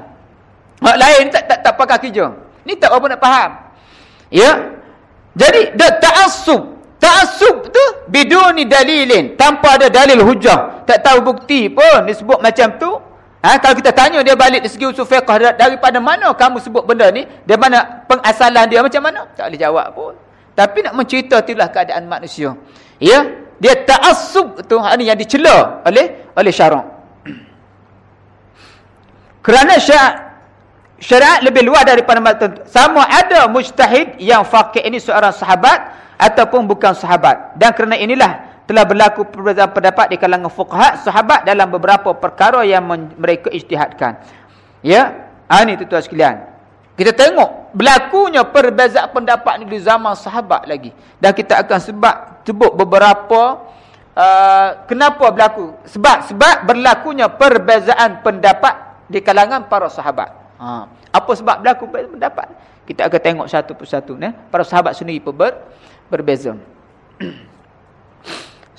Hak lain tak tak tak pakai kerja. Ni tak apa nak faham. Ya? Jadi dia ta'assub. Ta'assub tu biduni dalilin, tanpa ada dalil hujah. Tak tahu bukti pun disebut macam tu. Ha, kalau kita tanya dia balik dari segi usul fiqh daripada mana kamu sebut benda ni? Dari mana pengasalan dia macam mana? Tak boleh jawab pun. Tapi nak mencerita itulah keadaan manusia. Ya? Dia ta'assub tu ini yang dicela oleh oleh syarak. Kerana syarak syariat lebih luas daripada tertentu. Sama ada mujtahid yang faqih ini seorang sahabat ataupun bukan sahabat. Dan kerana inilah telah berlaku perbezaan pendapat di kalangan fuqaha sahabat dalam beberapa perkara yang mereka ijtihadkan. Ya, ha, ini tuan-tuan sekalian. Kita tengok berlakunya perbezaan pendapat ini di zaman sahabat lagi. Dan kita akan sebab sebut beberapa uh, kenapa berlaku. Sebab sebab berlakunya perbezaan pendapat di kalangan para sahabat. Ha. Apa sebab berlaku pendapat? Kita akan tengok satu persatu. Ya? Para sahabat sendiri ber, berbeza.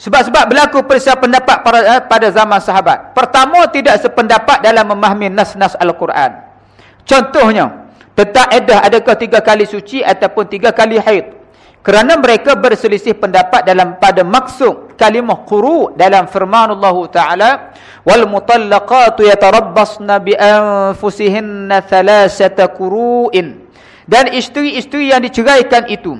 Sebab-sebab berlaku perbezaan pendapat pada, eh, pada zaman sahabat. Pertama, tidak sependapat dalam memahami nas-nas Al-Quran. Contohnya, tentang edah adakah tiga kali suci ataupun tiga kali haid. Kerana mereka berselisih pendapat dalam pada maksud kalimah quru dalam firman Allah Taala wal mutallaqatu yatarabbasna bi anfusihinna thalathata quru'in dan isteri-isteri yang diceraikan itu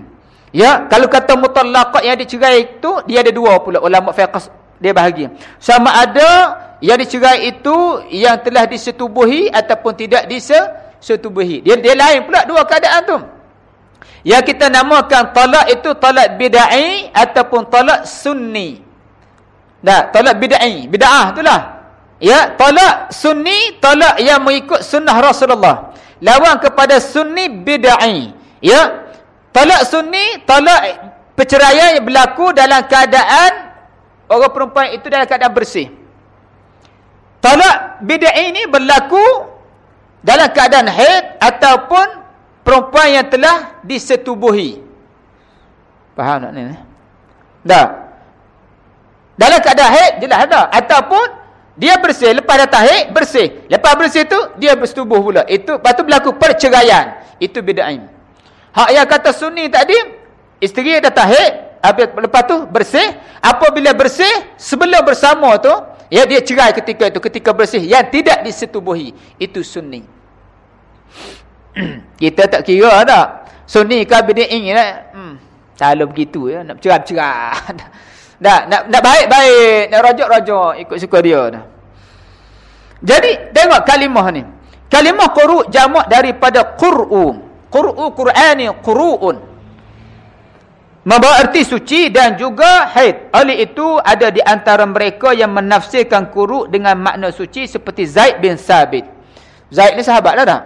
ya kalau kata mutallaqat yang dicerai itu dia ada dua pula ulama fiqh dia bahagi sama ada yang dicerai itu yang telah disetubuhi ataupun tidak disetubuhi dia dia lain pula dua keadaan tu yang kita namakan talak itu talak bid'ai ataupun talak sunni. Dah, talak bid'ai, bid'ah itulah. Ya, talak sunni, talak yang mengikut sunnah Rasulullah. Lawan kepada sunni bid'ai. Ya. Talak sunni, talak perceraian yang berlaku dalam keadaan orang perempuan itu dalam keadaan bersih. Talak bid'ai ini berlaku dalam keadaan haid ataupun perempuan yang telah disetubuhi. Faham tak ni? Dah. Dalam keadaan haid jelas ada ataupun dia bersih lepas datang haid bersih. Lepas bersih tu dia bersetubuh pula. Itu tu berlaku perceraian. Itu bid'ah. Hak yang kata sunni tadi isteri datang haid lepas tu bersih, apabila bersih sebelum bersama tu ya dia cerai ketika itu. Ketika bersih yang tidak disetubuhi. Itu sunni. kita tak kira tak? Sunni ke bid'ah lah hmm kalau begitu ya. Nak cerah-cerah dah nak nak baik-baik nak rojok-rojok ikut suka dia. Dah jadi tengok kalimah ni. Kalimah quru jamak daripada qur'u qur'u qur'ani qur'un membawa erti suci dan juga haid oleh itu ada di antara mereka yang menafsirkan quru dengan makna suci seperti Zaid bin Sabit Zaid ni sahabat lah tak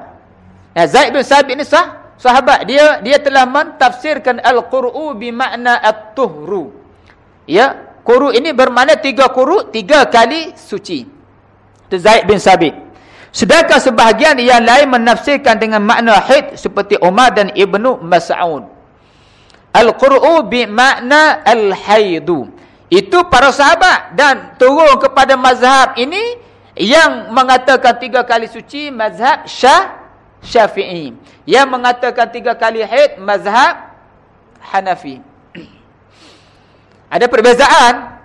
Ya, Zaid bin Sabit ni sah, sahabat dia dia telah mentafsirkan al-Qur'u bermakna at-tuhru. Ya, quru ini bermakna tiga quru, tiga kali suci. Itu Zaid bin Sabit. Sedangkan sebahagian yang lain menafsirkan dengan makna haid seperti Umar dan Ibnu Mas'ud. Al-Qur'u bermakna al-haidu. Itu para sahabat dan turun kepada mazhab ini yang mengatakan tiga kali suci mazhab Syah Syafi'i. Yang mengatakan tiga kali haid mazhab Hanafi. Ada perbezaan.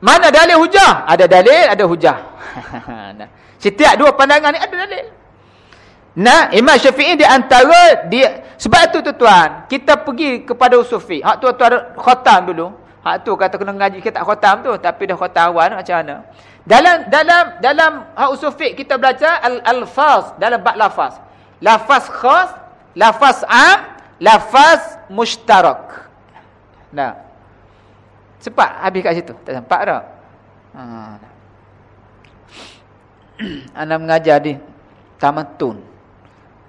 Mana dalil hujah? Ada dalil, ada hujah. Setiap dua pandangan ni ada dalil. Nah, Imam Syafi'i di antara dia sebab tu tuan, kita pergi kepada usul fiqh. Hak tu tu ada khatam dulu. Hak tu kata kena ngaji kita khatam tu tapi dah khatam awal macam mana? Dalam dalam dalam usul fiqh kita belajar al-alfaz dalam bab lafaz. Lafaz khas, lafaz am, lafaz mushtarak. Nah. Cepat habis kat situ. Tak sempat dah. Ha. Anda mengajar di Taman Tun.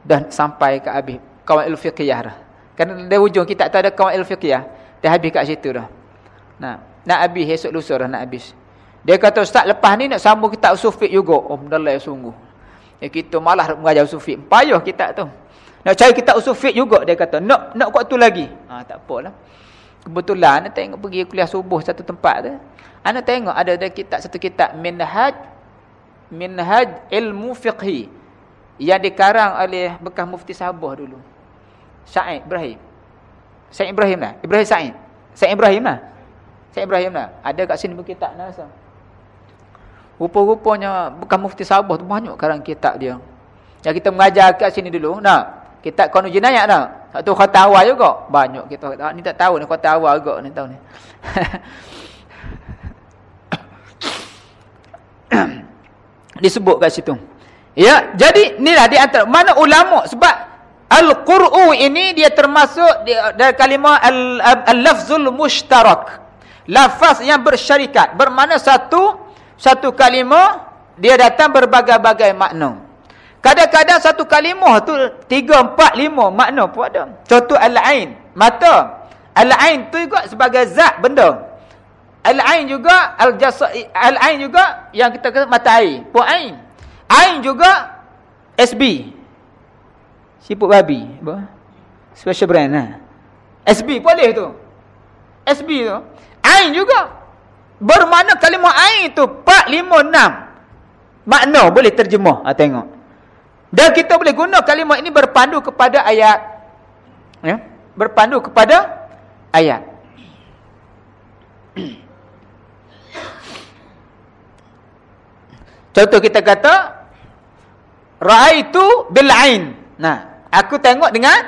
Dah sampai ke habis kawan fiqhiyah dah. Kan dari hujung kita tak ada kawan fiqhiyah. Dah habis kat situ dah. Nah, nak habis esok lusa dah nak habis. Dia kata ustaz lepas ni nak sambung kitab usul fiqh juga. Oh benar sungguh. Ya kita malah mengajar usul fiqh. Payah kita tu. Nak cari kitab usul fiqh juga dia kata. Nak nak kuat tu lagi. Ha tak apalah. Kebetulan ana tengok pergi kuliah subuh satu tempat tu. Ana tengok ada ada kitab satu kitab Minhaj Minhaj Ilmu Fiqhi yang dikarang oleh bekas mufti Sabah dulu. Said Ibrahim. Said Ibrahim lah. Ibrahim Said. Said Ibrahim lah. Said Ibrahim lah. Ada kat sini kitab nak rasa. Rupa-rupanya bekas mufti Sabah tu banyak karang kitab dia. Yang kita mengajar kat sini dulu. Nak. Kitab konu jenayat nak. Satu kata awal juga. Banyak kita. Ni tak tahu ni kata awal juga ni tahu ni. Disebut kat situ. Ya, jadi inilah di antara mana ulama sebab al-Qur'u ini dia termasuk dari kalimah al-lafzul mushtarak. Lafaz yang bersyarikat, bermakna satu satu kalimah dia datang berbagai-bagai makna. Kadang-kadang satu kalimah tu tiga, empat, lima makna pun ada. Contoh al-ain, mata. Al-ain tu juga sebagai zat benda. Al-ain juga al-ain juga yang kita kata mata air, pun ain. Ain juga SB. Siput babi, apa? Special brand lah. SB boleh tu. SB tu. Ain juga Bermakna kalimah ain itu 4, 5, 6. Makna boleh terjemah. Ha, tengok. Dan kita boleh guna kalimah ini berpandu kepada ayat. Ya? Berpandu kepada ayat. Contoh kita kata. Ra'aitu bil'ain. Nah, aku tengok dengan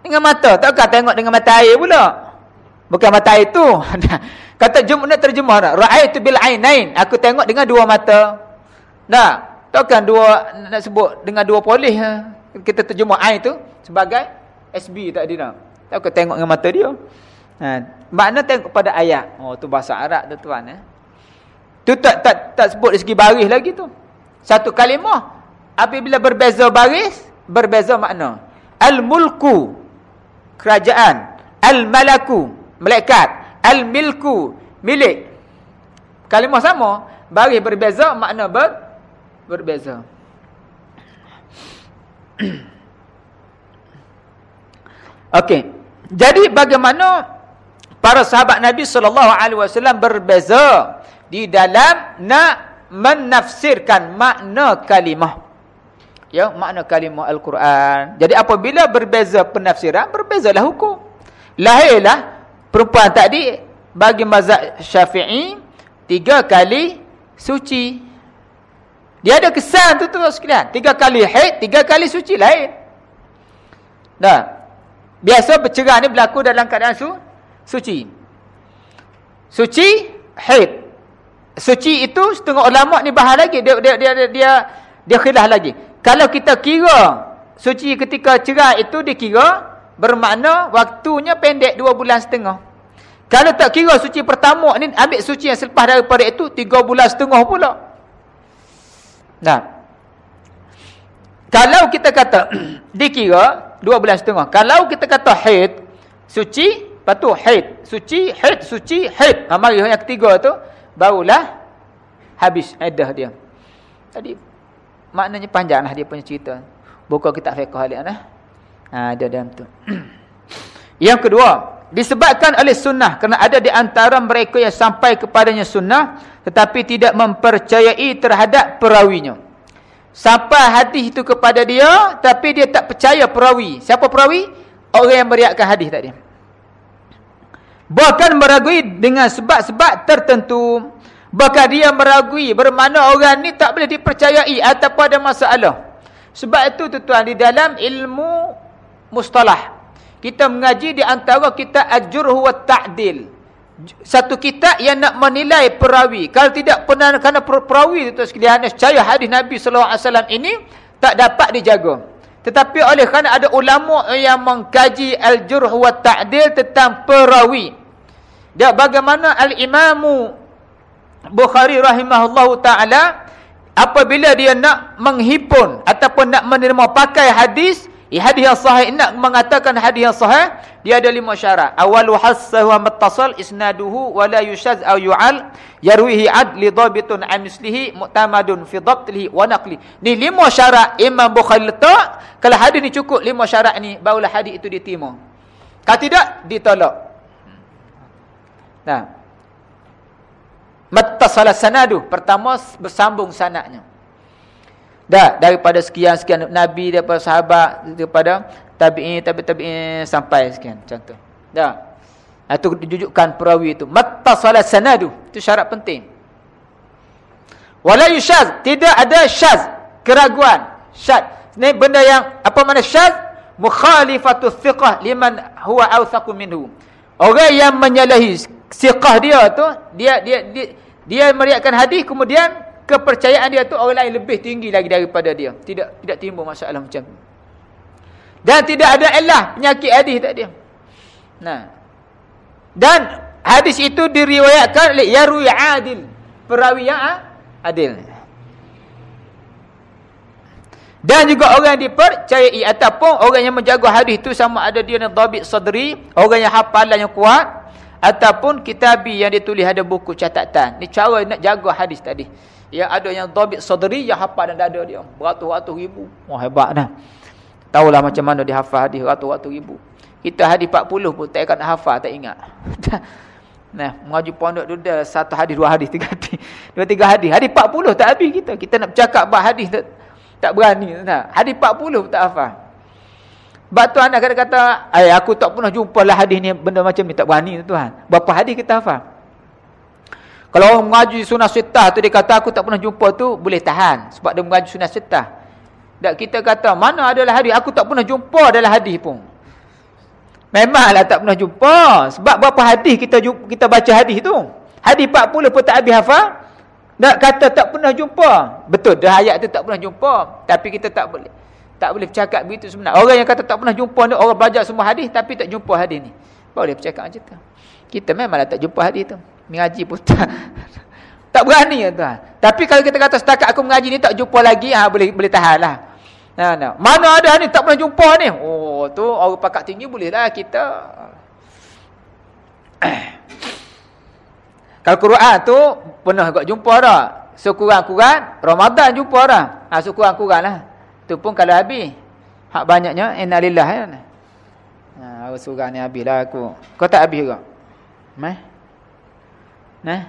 dengan mata. Takkah tengok dengan mata air pula? Bukan mata air tu. Kata jumlah terjemah. Ra'aitu bil ainain. Aku tengok dengan dua mata. Nah, takkan dua nak sebut dengan dua polis ha? kita terjemah ain tu sebagai SB tak ada nak. Tak tengok dengan mata dia. Ha, makna tengok pada ayat. Oh tu bahasa Arab tu tuan eh. Tu tak tak tak sebut dari segi baris lagi tu. Satu kalimah apabila berbeza baris, berbeza makna. Al-mulku kerajaan, al-malaku malaikat, Al-milku, milik. Kalimah sama, baris berbeza, makna ber berbeza. Okey. Jadi bagaimana para sahabat Nabi sallallahu alaihi wasallam berbeza di dalam nak menafsirkan makna kalimah. Ya, makna kalimah Al-Quran. Jadi apabila berbeza penafsiran, berbezalah hukum. Lahirlah perempuan tadi bagi mazhab Syafi'i tiga kali suci. Dia ada kesan tu tu sekalian. Tiga kali haid, tiga kali suci lain. Dah. Biasa bercerah ni berlaku dalam keadaan su suci. Suci haid. Suci itu setengah ulama ni bahas lagi dia dia dia dia dia, dia khilaf lagi. Kalau kita kira suci ketika cerah itu dikira bermakna waktunya pendek dua bulan setengah. Kalau tak kira suci pertama ni ambil suci yang selepas daripada itu tiga bulan setengah pula. Nah. Kalau kita kata dikira dua bulan setengah. Kalau kita kata haid suci, patu haid, suci, haid, suci, haid. Ha, mari yang ketiga tu barulah habis iddah dia. Tadi maknanya panjanglah dia punya cerita. Buka kitab fiqh halik nah. Ha ada dalam tu. yang kedua, disebabkan oleh sunnah kerana ada di antara mereka yang sampai kepadanya sunnah tetapi tidak mempercayai terhadap perawinya. Sampai hadis itu kepada dia tapi dia tak percaya perawi. Siapa perawi? Orang yang meriakkan hadis tadi. Bahkan meragui dengan sebab-sebab tertentu. Bahkan dia meragui bermakna orang ni tak boleh dipercayai ataupun ada masalah. Sebab itu tuan-tuan di dalam ilmu mustalah. Kita mengaji di antara kita ajurhu wa ta'dil. Satu kitab yang nak menilai perawi. Kalau tidak pernah kerana perawi itu sekalian nescaya hadis Nabi sallallahu alaihi wasallam ini tak dapat dijaga. Tetapi oleh kerana ada ulama yang mengkaji al-jurh wa ta'dil tentang perawi. Dia bagaimana al-Imamu Bukhari rahimahullahu taala apabila dia nak menghipun ataupun nak menerima pakai hadis hadis yang sahih nak mengatakan hadis yang sahih dia ada lima syarat. Awal hasahu muttasal isnaduhu wa la yushaz aw yu'al yarwihi ad li dhabitun an mislihi mu'tamadun fi dhabtihi wa naqli. Ni lima syarat Imam Bukhari letak. Kalau hadis ni cukup lima syarat ni barulah hadis itu diterima. Kalau tidak ditolak. Nah. Muttasal sanadu pertama bersambung sanadnya. Dah daripada sekian-sekian nabi daripada sahabat daripada tabi'in tabi'-tabi'in sampai sekian contoh. Dah. Itu dijujukkan perawi itu. Mattasala sanadu. Itu syarat penting. Wala yushaz, tidak ada syaz, keraguan. Syaz. Ini benda yang apa mana syaz? Mukhalifatu thiqah liman huwa awthaqu minhu. Orang yang menyalahi siqah dia tu, dia dia dia, dia meriakkan hadis kemudian kepercayaan dia tu orang lain lebih tinggi lagi daripada dia. Tidak tidak timbul masalah macam tu. Dan tidak ada elah penyakit hadis tak dia. Nah. Dan hadis itu diriwayatkan oleh Yarwi Adil. Perawi yang adil. Dan juga orang yang dipercayai ataupun orang yang menjaga hadis itu sama ada dia yang dhabit sadri, orang yang hafalan yang kuat ataupun kitabi yang ditulis ada buku catatan. Ni cara nak jaga hadis tadi. Ya ada yang dhabit sadri yang hafal dan dada dia. Beratus-ratus ribu. Wah hebat dah. Tahulah macam mana dia hafal hadis ratus-ratus ribu. Kita hadis 40 pun tak akan hafal, tak ingat. nah, mengaji pondok tu dah satu hadis, dua hadis, tiga hadis. Dua tiga hadis. Hadis 40 tak habis kita. Kita nak bercakap bah hadis tak, tak berani. Nah, hadis 40 pun tak hafal. Sebab tu anak kata-kata, "Ai aku tak pernah jumpa lah hadis ni benda macam ni tak berani tuan." Berapa hadis kita hafal? Kalau orang mengaji sunnah sittah tu dia kata aku tak pernah jumpa tu boleh tahan sebab dia mengaji sunnah sittah. Tak kita kata mana adalah hadis aku tak pernah jumpa adalah hadis pun. Memanglah tak pernah jumpa sebab berapa hadis kita kita baca hadis tu. Hadis 40 pun tak habis hafal. Tak kata tak pernah jumpa. Betul dah ayat tu tak pernah jumpa tapi kita tak boleh tak boleh bercakap begitu sebenarnya. Orang yang kata tak pernah jumpa ni orang belajar semua hadis tapi tak jumpa hadis ni. Boleh bercakap macam tu. Kita memanglah tak jumpa hadis tu mengaji pun tak, tak berani ya tuan. Tapi kalau kita kata setakat aku mengaji ni tak jumpa lagi, ha, boleh boleh tahanlah. Nah, nah. Mana ada ni tak pernah jumpa ni? Oh, tu orang pakat tinggi bolehlah kita. Kalau Quran tu pernah agak jumpa dah. Sekurang-kurang Ramadan jumpa dah. Ha sekurang-kurang lah. Tu pun kalau habis. Hak banyaknya innalillah ya. Ha sekurang ni habislah aku. Kau tak habis ke? Meh? Nah.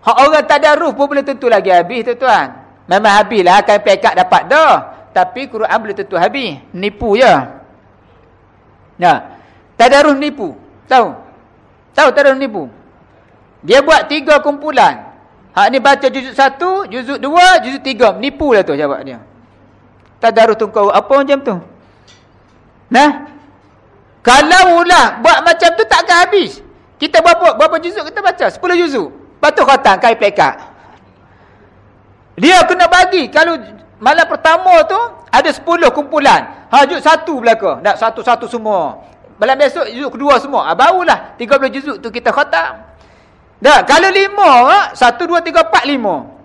Hak orang tak ada ruh pun boleh tentu lagi habis tuan-tuan. Memang habislah akan pekat dapat dah. Tapi Quran boleh tentu habis. Nipu je. Nah. Tadarus nipu. Tahu? Tahu tadarus nipu? Dia buat tiga kumpulan. Hak ni baca juzuk satu, juzuk dua, juzuk tiga. Nipu lah tu jawab dia. Tadarus tu kau apa macam tu? Nah. Kalau ulah buat macam tu takkan habis. Kita berapa berapa juzuk kita baca? 10 juzuk. Patuh khatam kai plekat. Dia kena bagi kalau malam pertama tu ada 10 kumpulan. Hajud satu belaka. Tak satu-satu semua. Malam besok juzuk kedua semua. Ah barulah 30 juzuk tu kita khatam. Dah kalau 5, 1 2 3 4 5.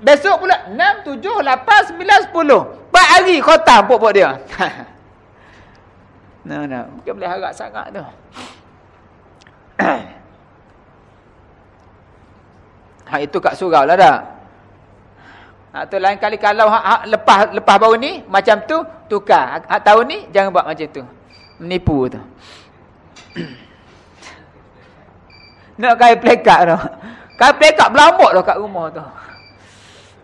Besok pula 6 7 8 9 10. 4 hari khatam pokok dia. nah nah, bukan boleh harap sangat tu. hak itu kat surau lah dah. Hak tu lain kali kalau hak, hak lepas lepas baru ni macam tu tukar. Hak, hak tahun ni jangan buat macam tu. Menipu tu. Nak kai plekat tu. Kai plekat berlambak tu kat rumah tu.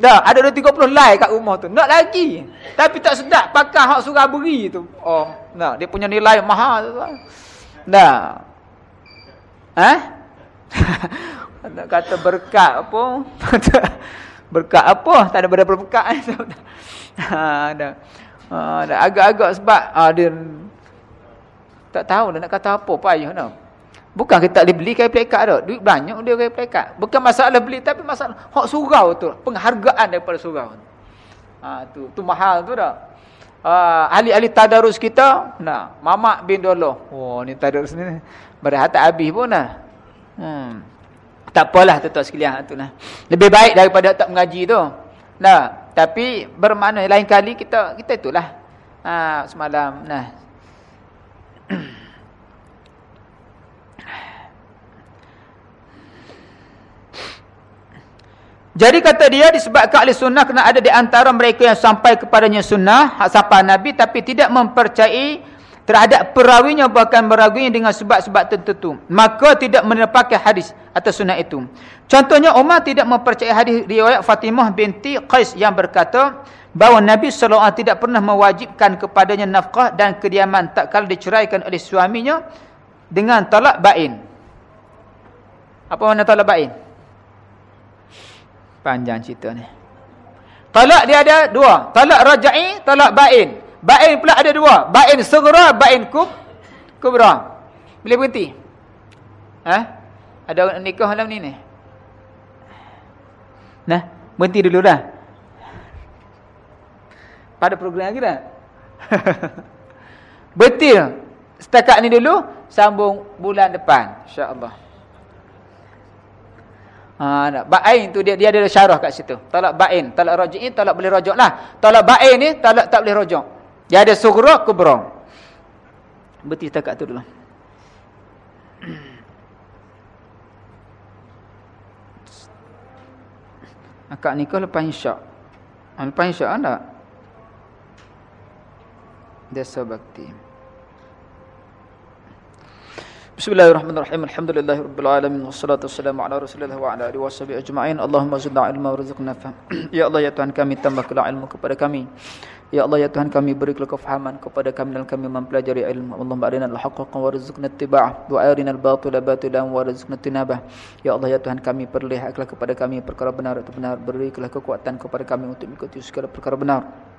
Dah, ada 230 lai kat rumah tu. Nak lagi. Tapi tak sedap pakai hak surau beri tu. Oh, nah, dia punya nilai mahal tu. Dah. Ha? Nak kata berkat apa? berkat apa? Tak ada benda berkat. ha, ada. Ha, ada agak-agak sebab ha, dia tak tahu nak kata apa payah dah. Bukan kita tak boleh beli kain plekat dah. Duit banyak dia kain plekat. Bukan masalah beli tapi masalah hak surau tu. Penghargaan daripada surau. Ha, tu tu mahal tu dah. Uh, ahli-ahli tadarus kita nah Mamak bin Doloh. Oh ni tadarus ni berehat habis pun lah. Hmm. Tak apalah tuan-tuan sekalian tu lah. Lebih baik daripada tak mengaji tu. Nah, tapi bermakna lain kali kita kita itulah Ha, semalam. Nah. Jadi kata dia disebabkan ahli sunnah kena ada di antara mereka yang sampai kepadanya sunnah, hak sampai Nabi tapi tidak mempercayai terhadap perawinya bahkan meraguinya dengan sebab-sebab tertentu. Maka tidak menepaki hadis atau sunnah itu. Contohnya Umar tidak mempercayai hadis riwayat Fatimah binti Qais yang berkata bahawa Nabi SAW tidak pernah mewajibkan kepadanya nafkah dan kediaman tak kala diceraikan oleh suaminya dengan talak bain. Apa makna talak bain? Panjang cerita ni. Talak dia ada dua. Talak raja'i, talak bain. Bain pula ada dua. Bain segera, bain kub, kubra. Boleh berhenti? Ha? Ada orang nikah malam ni ni? Nah, berhenti dulu dah. Pada program lagi dah. Betul. Setakat ni dulu, sambung bulan depan. InsyaAllah. Ha, ba'in tu dia dia ada syarah kat situ. Talak ba'in, talak raji'in, talak boleh rojok lah. Talak ba'in ni talak tak boleh rojok. Dia ada sughra kubra. Berarti kita kat tu dulu. Akak nikah lepas isyak. Ha, lepas isyak tak? Desa bakti. Bismillahirrahmanirrahim. Alhamdulillahirabbil alamin wassalatu wassalamu ala Rasulillah wa ala alihi washabihi ajma'in. Allahumma zidna ilma warzuqna fahma. Ya Allah ya Tuhan kami tambahkanlah ilmu kepada kami. Ya Allah ya Tuhan kami berikanlah kefahaman kepada kami dan kami mempelajari ilmu. Allahumma arina al-haqqa warzuqna ittiba'ah wa arina al-batila batilan warzuqna tinabah. Ya Allah ya Tuhan kami perlihatkanlah kepada kami perkara benar atau benar berikanlah kekuatan kepada kami untuk mengikuti segala perkara benar.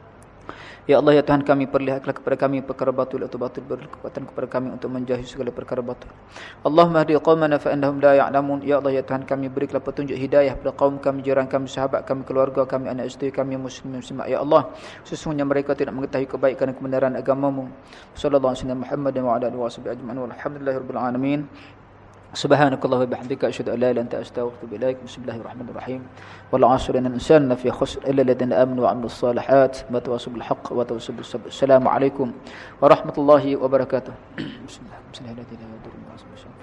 Ya Allah ya Tuhan kami perlihatkanlah kepada kami perkara batil atau batil beri kekuatan kepada kami untuk menjauhi segala perkara batil. Allahumma hdi qaumana fa innahum la ya'lamun. Ya Allah ya Tuhan kami berikanlah petunjuk hidayah kepada kaum kami, jiran kami, sahabat kami, keluarga kami, anak isteri kami, muslim muslimat. Ya Allah, sesungguhnya mereka tidak mengetahui kebaikan dan kebenaran agamamu. Sallallahu alaihi wasallam Muhammad wa ala alihi wasallam ajma'in. Walhamdulillahirabbil alamin. سبحانك اللهم وبحمدك أشهد أن لا إله إلا أنت أستغفرك إليك بسم الله الرحمن الرحيم والعصر إن الإنسان في خسر إلا الذين آمنوا وعملوا الصالحات وتواصوا بالحق وتواصوا بالصبر السلام عليكم ورحمة الله وبركاته بسم الله بسم الله الذي لا يضر مع اسمه